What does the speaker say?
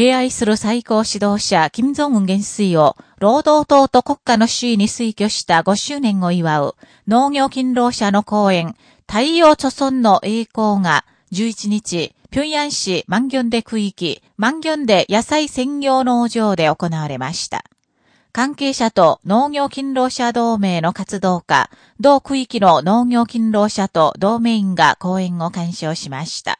敬愛する最高指導者、金正恩元帥を、労働党と国家の首位に推挙した5周年を祝う、農業勤労者の講演、太陽著村の栄光が、11日、平壌市万元で区域、万元で野菜専業農場で行われました。関係者と農業勤労者同盟の活動家、同区域の農業勤労者と同盟員が講演を鑑賞しました。